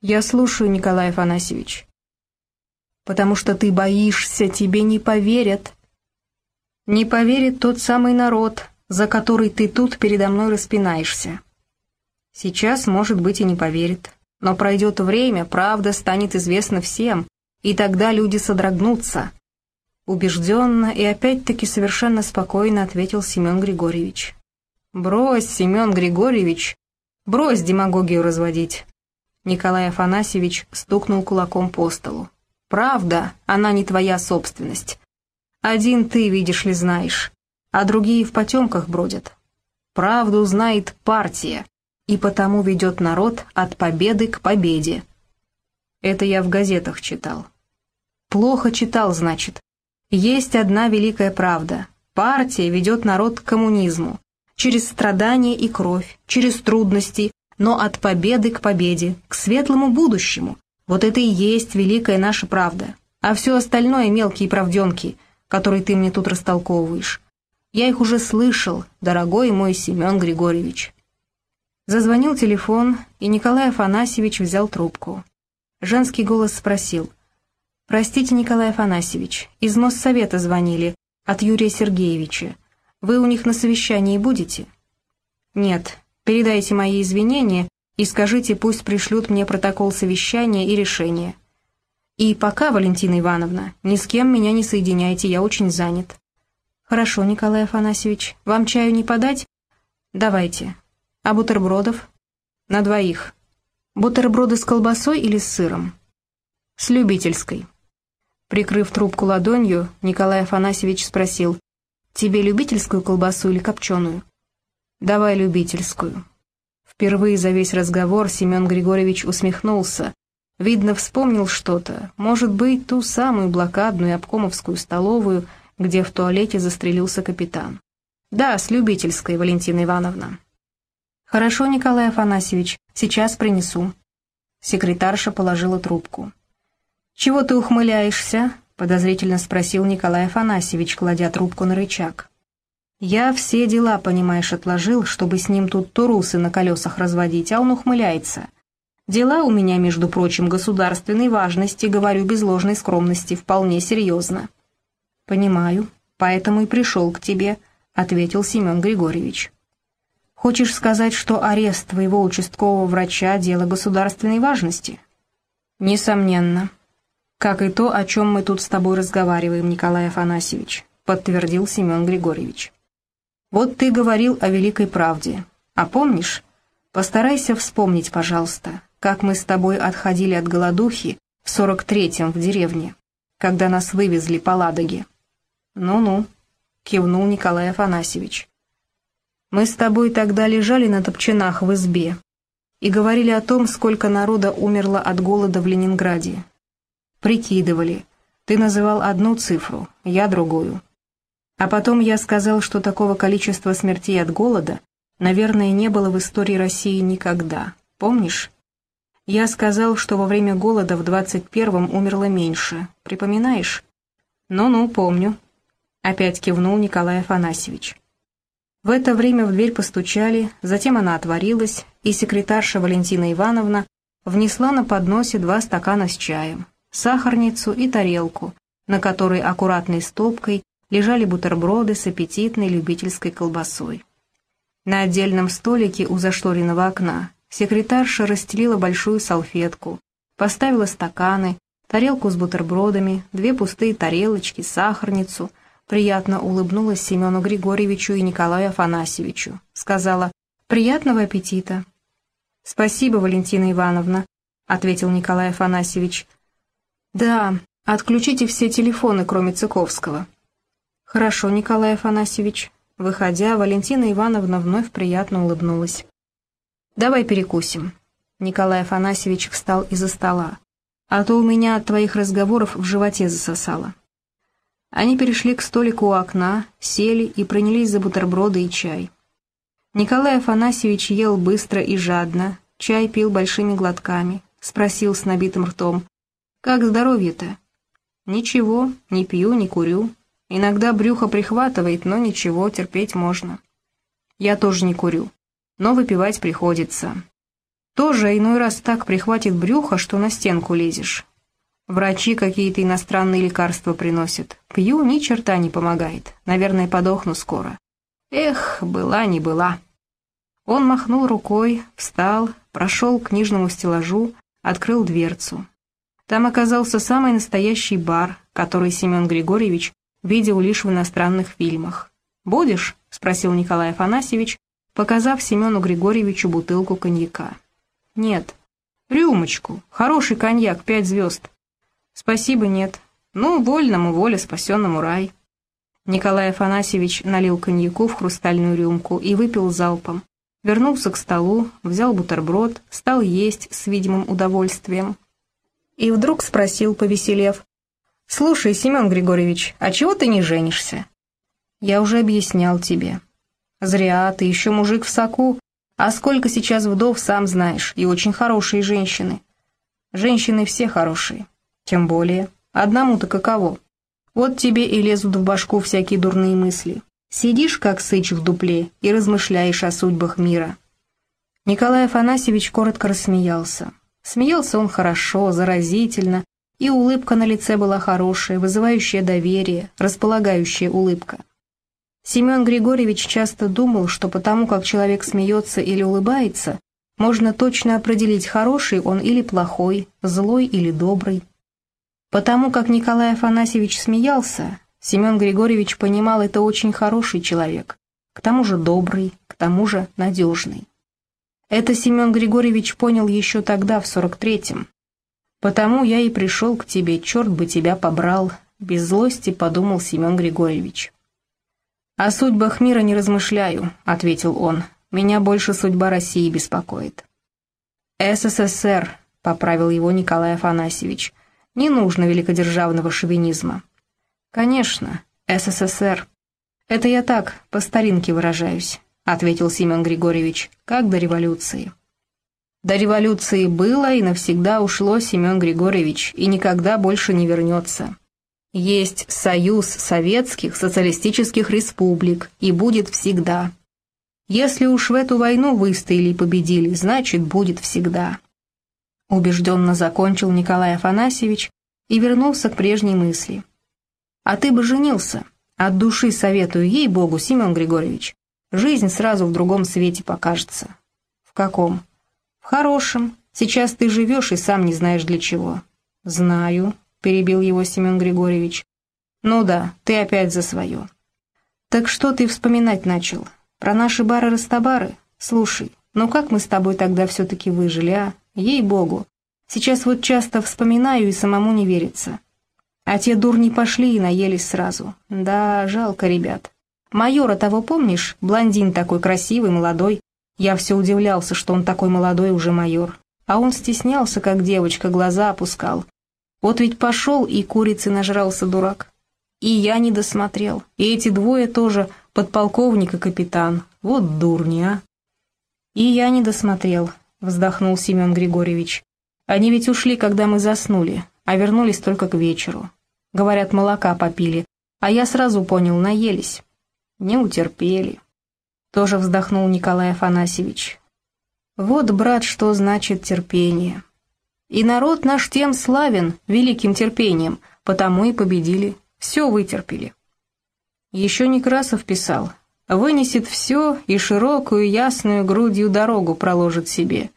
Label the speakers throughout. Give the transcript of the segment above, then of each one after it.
Speaker 1: «Я слушаю, Николай Афанасьевич». «Потому что ты боишься, тебе не поверят». «Не поверит тот самый народ, за который ты тут передо мной распинаешься. Сейчас, может быть, и не поверит. Но пройдет время, правда станет известна всем, и тогда люди содрогнутся. Убежденно и опять-таки совершенно спокойно ответил Семен Григорьевич. «Брось, Семен Григорьевич, брось демагогию разводить». Николай Афанасьевич стукнул кулаком по столу. «Правда, она не твоя собственность. Один ты, видишь ли, знаешь, а другие в потемках бродят. Правду знает партия, и потому ведет народ от победы к победе. Это я в газетах читал. Плохо читал, значит. Есть одна великая правда. Партия ведет народ к коммунизму. Через страдания и кровь, через трудности, но от победы к победе, к светлому будущему. Вот это и есть великая наша правда. А все остальное мелкие правденки, которые ты мне тут растолковываешь. Я их уже слышал, дорогой мой Семен Григорьевич. Зазвонил телефон, и Николай Афанасьевич взял трубку. Женский голос спросил. «Простите, Николай Афанасьевич, из Моссовета звонили, от Юрия Сергеевича. Вы у них на совещании будете?» «Нет, передайте мои извинения и скажите, пусть пришлют мне протокол совещания и решение. И пока, Валентина Ивановна, ни с кем меня не соединяйте, я очень занят». «Хорошо, Николай Афанасьевич, вам чаю не подать?» «Давайте, а бутербродов? На двоих. Бутерброды с колбасой или с сыром? С любительской. Прикрыв трубку ладонью, Николай Афанасьевич спросил, «Тебе любительскую колбасу или копченую?» «Давай любительскую». Впервые за весь разговор Семен Григорьевич усмехнулся. Видно, вспомнил что-то, может быть, ту самую блокадную обкомовскую столовую, где в туалете застрелился капитан. «Да, с любительской, Валентина Ивановна». «Хорошо, Николай Афанасьевич, сейчас принесу». Секретарша положила трубку. «Чего ты ухмыляешься?» — подозрительно спросил Николай Афанасьевич, кладя трубку на рычаг. «Я все дела, понимаешь, отложил, чтобы с ним тут турусы на колесах разводить, а он ухмыляется. Дела у меня, между прочим, государственной важности, говорю без ложной скромности, вполне серьезно». «Понимаю, поэтому и пришел к тебе», — ответил Семен Григорьевич. Хочешь сказать, что арест твоего участкового врача – дело государственной важности? Несомненно. Как и то, о чем мы тут с тобой разговариваем, Николай Афанасьевич, подтвердил Семен Григорьевич. Вот ты говорил о великой правде. А помнишь? Постарайся вспомнить, пожалуйста, как мы с тобой отходили от голодухи в сорок третьем в деревне, когда нас вывезли по Ладоге. Ну-ну, кивнул Николай Афанасьевич. Мы с тобой тогда лежали на топчинах в избе и говорили о том, сколько народа умерло от голода в Ленинграде. Прикидывали. Ты называл одну цифру, я другую. А потом я сказал, что такого количества смертей от голода, наверное, не было в истории России никогда. Помнишь? Я сказал, что во время голода в 21-м умерло меньше. Припоминаешь? Ну-ну, помню. Опять кивнул Николай Афанасьевич. В это время в дверь постучали, затем она отворилась, и секретарша Валентина Ивановна внесла на подносе два стакана с чаем, сахарницу и тарелку, на которой аккуратной стопкой лежали бутерброды с аппетитной любительской колбасой. На отдельном столике у зашторенного окна секретарша расстелила большую салфетку, поставила стаканы, тарелку с бутербродами, две пустые тарелочки, сахарницу, приятно улыбнулась Семену Григорьевичу и Николаю Афанасьевичу. Сказала «Приятного аппетита». «Спасибо, Валентина Ивановна», — ответил Николай Афанасьевич. «Да, отключите все телефоны, кроме Цыковского». «Хорошо, Николай Афанасьевич». Выходя, Валентина Ивановна вновь приятно улыбнулась. «Давай перекусим». Николай Афанасьевич встал из-за стола. «А то у меня от твоих разговоров в животе засосало». Они перешли к столику у окна, сели и принялись за бутерброды и чай. Николай Афанасьевич ел быстро и жадно, чай пил большими глотками, спросил с набитым ртом, «Как здоровье-то?» «Ничего, не пью, не курю. Иногда брюхо прихватывает, но ничего, терпеть можно». «Я тоже не курю, но выпивать приходится». Тоже иной раз так прихватит брюхо, что на стенку лезешь. Врачи какие-то иностранные лекарства приносят. Пью, ни черта не помогает. Наверное, подохну скоро. Эх, была не была. Он махнул рукой, встал, прошел к книжному стеллажу, открыл дверцу. Там оказался самый настоящий бар, который Семен Григорьевич видел лишь в иностранных фильмах. «Будешь?» — спросил Николай Афанасьевич, показав Семену Григорьевичу бутылку коньяка. «Нет». «Рюмочку. Хороший коньяк, пять звезд». «Спасибо, нет. Ну, вольному воля, спасенному рай». Николай Афанасьевич налил коньяку в хрустальную рюмку и выпил залпом. Вернулся к столу, взял бутерброд, стал есть с видимым удовольствием. И вдруг спросил, повеселев, «Слушай, Семен Григорьевич, а чего ты не женишься?» «Я уже объяснял тебе». «Зря, ты еще мужик в соку, а сколько сейчас вдов, сам знаешь, и очень хорошие женщины». «Женщины все хорошие. Тем более. Одному-то каково. Вот тебе и лезут в башку всякие дурные мысли. Сидишь, как сыч в дупле, и размышляешь о судьбах мира». Николай Афанасьевич коротко рассмеялся. Смеялся он хорошо, заразительно, и улыбка на лице была хорошая, вызывающая доверие, располагающая улыбка. Семен Григорьевич часто думал, что потому как человек смеется или улыбается, можно точно определить, хороший он или плохой, злой или добрый. Потому как Николай Афанасьевич смеялся, Семен Григорьевич понимал, это очень хороший человек, к тому же добрый, к тому же надежный. Это Семен Григорьевич понял еще тогда, в сорок третьем, «Потому я и пришел к тебе, черт бы тебя побрал», — без злости подумал Семен Григорьевич. «О судьбах мира не размышляю», — ответил он. «Меня больше судьба России беспокоит». «СССР», — поправил его Николай Афанасьевич. «Не нужно великодержавного шовинизма». «Конечно, СССР. Это я так, по старинке выражаюсь», — ответил Семен Григорьевич, — «как до революции». До революции было и навсегда ушло Семен Григорьевич, и никогда больше не вернется. Есть союз советских социалистических республик, и будет всегда. Если уж в эту войну выстояли и победили, значит, будет всегда. Убежденно закончил Николай Афанасьевич и вернулся к прежней мысли. А ты бы женился. От души советую ей-богу, Семен Григорьевич. Жизнь сразу в другом свете покажется. В каком? «Хорошим. Сейчас ты живешь и сам не знаешь для чего». «Знаю», — перебил его Семен Григорьевич. «Ну да, ты опять за свое». «Так что ты вспоминать начал? Про наши бары-растабары? Слушай, ну как мы с тобой тогда все-таки выжили, а? Ей-богу. Сейчас вот часто вспоминаю и самому не верится. А те дурни пошли и наелись сразу. Да, жалко ребят. Майора того помнишь? Блондин такой красивый, молодой. Я все удивлялся, что он такой молодой уже майор. А он стеснялся, как девочка, глаза опускал. Вот ведь пошел и курицы нажрался дурак. И я не досмотрел. И эти двое тоже, подполковник и капитан. Вот дурни, а. И я не досмотрел, вздохнул Семен Григорьевич. Они ведь ушли, когда мы заснули, а вернулись только к вечеру. Говорят, молока попили, а я сразу понял, наелись. Не утерпели. Тоже вздохнул Николай Афанасьевич. Вот, брат, что значит терпение. И народ наш тем славен, великим терпением, потому и победили, все вытерпели. Еще Некрасов писал, вынесет все и широкую ясную грудью дорогу проложит себе.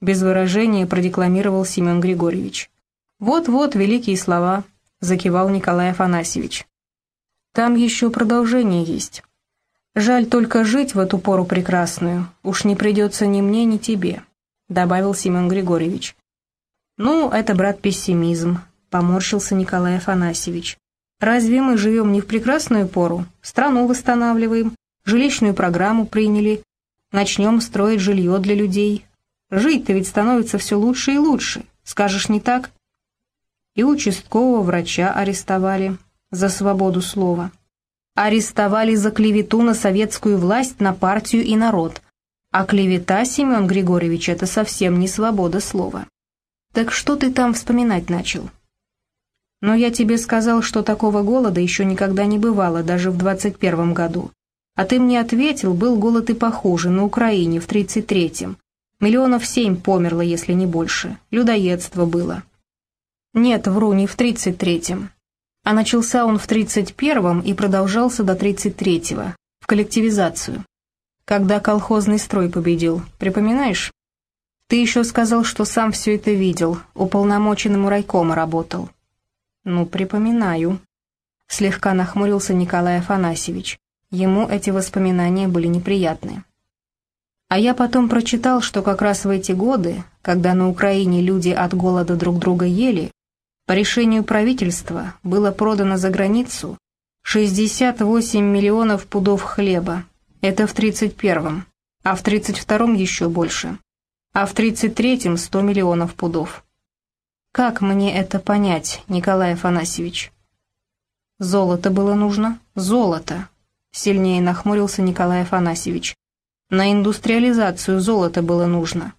Speaker 1: Без выражения продекламировал Семен Григорьевич. Вот-вот великие слова, закивал Николай Афанасьевич. Там еще продолжение есть. «Жаль только жить в эту пору прекрасную, уж не придется ни мне, ни тебе», — добавил Семен Григорьевич. «Ну, это, брат, пессимизм», — поморщился Николай Афанасьевич. «Разве мы живем не в прекрасную пору? Страну восстанавливаем, жилищную программу приняли, начнем строить жилье для людей. Жить-то ведь становится все лучше и лучше, скажешь не так?» И участкового врача арестовали за свободу слова арестовали за клевету на советскую власть, на партию и народ. А клевета, Семен Григорьевич, это совсем не свобода слова. Так что ты там вспоминать начал? Но я тебе сказал, что такого голода еще никогда не бывало, даже в двадцать первом году. А ты мне ответил, был голод и похуже, на Украине, в тридцать третьем. Миллионов семь померло, если не больше. Людоедство было. Нет, вру, не в тридцать третьем. А начался он в тридцать первом и продолжался до тридцать третьего, в коллективизацию. Когда колхозный строй победил, припоминаешь? Ты еще сказал, что сам все это видел, уполномоченным райкома работал. Ну, припоминаю. Слегка нахмурился Николай Афанасьевич. Ему эти воспоминания были неприятны. А я потом прочитал, что как раз в эти годы, когда на Украине люди от голода друг друга ели, по решению правительства было продано за границу 68 миллионов пудов хлеба. Это в 31-м, а в 32-м еще больше. А в 33-м 100 миллионов пудов. Как мне это понять, Николай Афанасьевич? Золото было нужно? Золото. Сильнее нахмурился Николай Афанасьевич. На индустриализацию золота было нужно.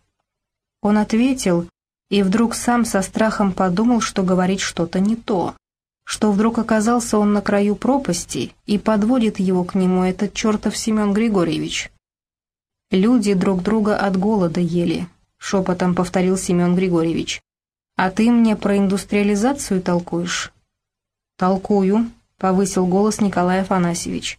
Speaker 1: Он ответил, и вдруг сам со страхом подумал, что говорит что-то не то, что вдруг оказался он на краю пропасти, и подводит его к нему этот чертов Семен Григорьевич. «Люди друг друга от голода ели», — шепотом повторил Семен Григорьевич. «А ты мне про индустриализацию толкуешь?» «Толкую», — повысил голос Николай Афанасьевич.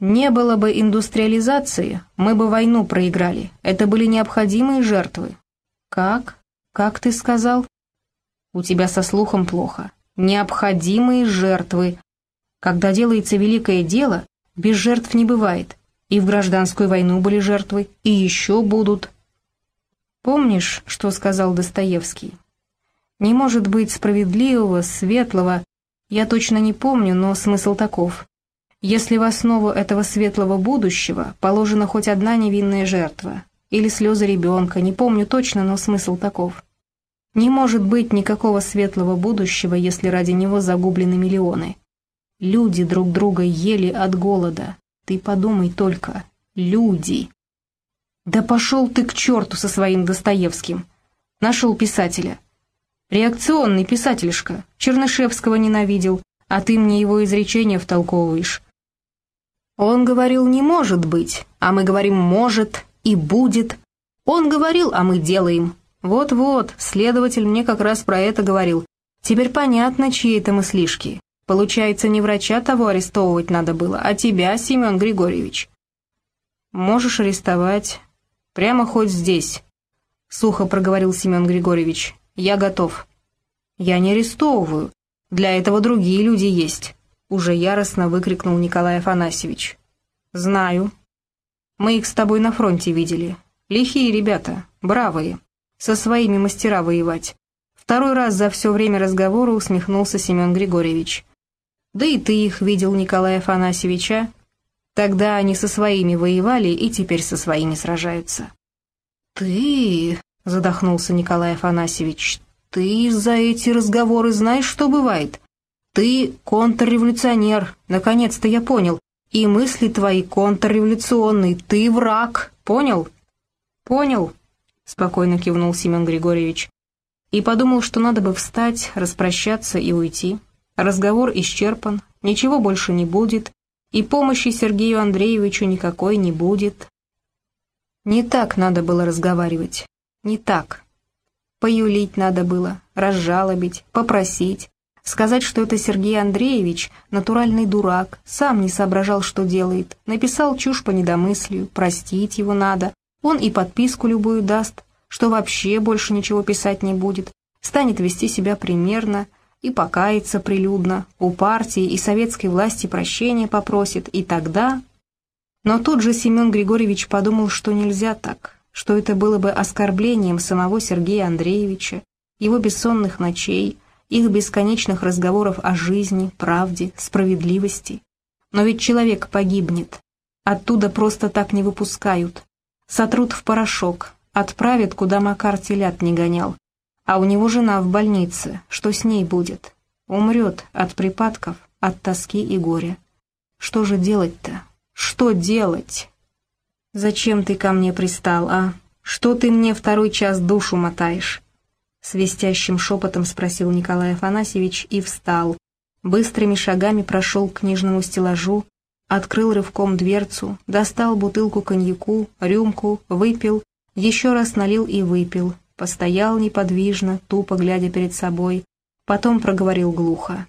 Speaker 1: Не было бы индустриализации, мы бы войну проиграли. Это были необходимые жертвы. Как? Как ты сказал? У тебя со слухом плохо. Необходимые жертвы. Когда делается великое дело, без жертв не бывает. И в гражданскую войну были жертвы, и еще будут. Помнишь, что сказал Достоевский? Не может быть справедливого, светлого, я точно не помню, но смысл таков если в основу этого светлого будущего положена хоть одна невинная жертва, или слезы ребенка, не помню точно, но смысл таков. Не может быть никакого светлого будущего, если ради него загублены миллионы. Люди друг друга ели от голода. Ты подумай только. Люди. Да пошел ты к черту со своим Достоевским. Нашел писателя. Реакционный писательшка. Чернышевского ненавидел, а ты мне его изречения втолковываешь. Он говорил «не может быть», а мы говорим «может» и «будет». Он говорил, а мы делаем. Вот-вот, следователь мне как раз про это говорил. Теперь понятно, чьи это мыслишки. Получается, не врача того арестовывать надо было, а тебя, Семен Григорьевич. Можешь арестовать. Прямо хоть здесь. Сухо проговорил Семен Григорьевич. Я готов. Я не арестовываю. Для этого другие люди есть. Уже яростно выкрикнул Николай Афанасьевич. «Знаю. Мы их с тобой на фронте видели. Лихие ребята, бравые. Со своими мастера воевать». Второй раз за все время разговора усмехнулся Семен Григорьевич. «Да и ты их видел, Николай Афанасьевича. Тогда они со своими воевали и теперь со своими сражаются». «Ты...» — задохнулся Николай Афанасьевич. «Ты за эти разговоры знаешь, что бывает? Ты контрреволюционер, наконец-то я понял. И мысли твои контрреволюционные, ты враг, понял? Понял, спокойно кивнул Семен Григорьевич. И подумал, что надо бы встать, распрощаться и уйти. Разговор исчерпан, ничего больше не будет, и помощи Сергею Андреевичу никакой не будет. Не так надо было разговаривать, не так. Поюлить надо было, разжалобить, попросить, Сказать, что это Сергей Андреевич, натуральный дурак, сам не соображал, что делает, написал чушь по недомыслию, простить его надо, он и подписку любую даст, что вообще больше ничего писать не будет, станет вести себя примерно и покается прилюдно, у партии и советской власти прощения попросит, и тогда... Но тут же Семен Григорьевич подумал, что нельзя так, что это было бы оскорблением самого Сергея Андреевича, его бессонных ночей, их бесконечных разговоров о жизни, правде, справедливости. Но ведь человек погибнет. Оттуда просто так не выпускают. Сотрут в порошок, отправят, куда Макар телят не гонял. А у него жена в больнице, что с ней будет? Умрет от припадков, от тоски и горя. Что же делать-то? Что делать? Зачем ты ко мне пристал, а? Что ты мне второй час душу мотаешь? Свистящим шепотом спросил Николай Афанасьевич и встал. Быстрыми шагами прошел к книжному стеллажу, открыл рывком дверцу, достал бутылку коньяку, рюмку, выпил, Еще раз налил и выпил, постоял неподвижно, тупо глядя перед собой, потом проговорил глухо.